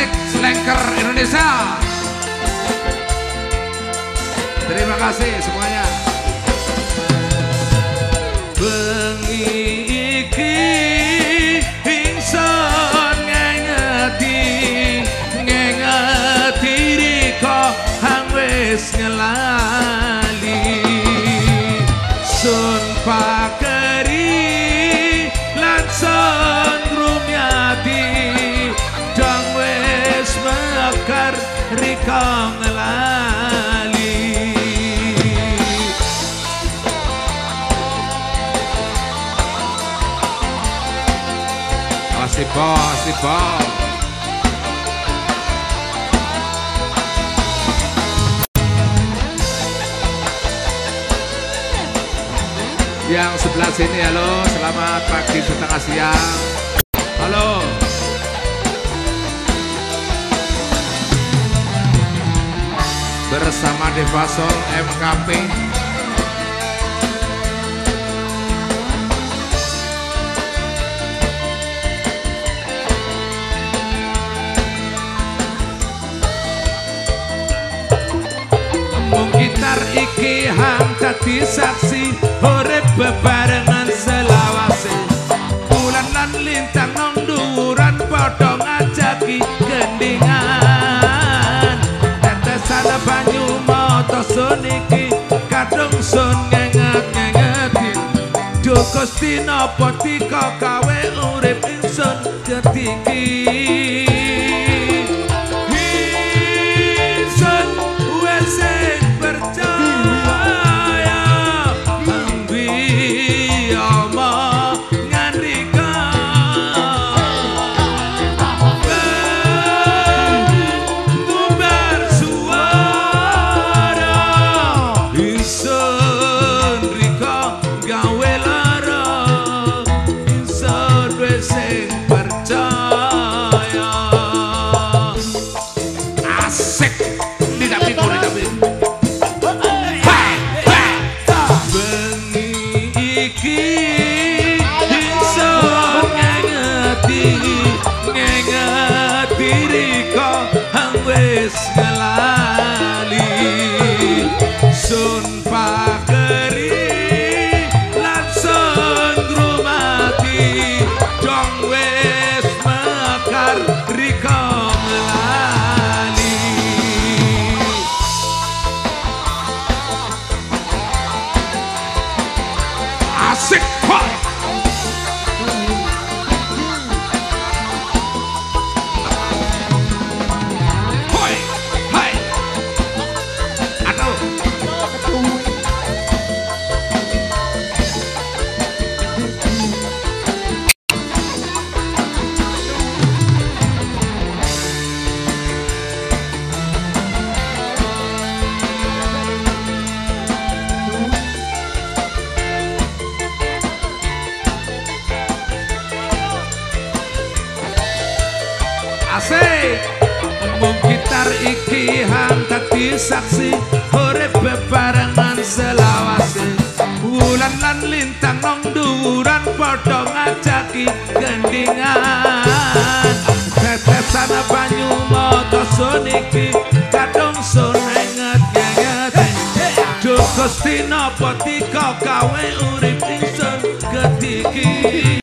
Asik Selengker Indonesia. Terima kasih semuanya. bengi iki ingsun ngengeti ngengeti riko hang ngelali sun pakeri bos. Yang sebelah sini, halo, selamat pagi setengah siang. Halo. Bersama Devasol MKP Mung gitar iki hang dadi saksi urip bebarengan mata sun iki kadung sun ngenget-ngengeti Duh Gusti napa tika kawe urip ingsun? Ketiki wis Asik. Mung gitar iki hang dadi saksi urip bebarengan selawase. Wulan lan lintang nang dhuwuran padha ngajaki gendingan. Tetesan banyu mata sun iki kadung sun enget nyenget. Duh Gusti napa tika gawe urip ingsun ketiki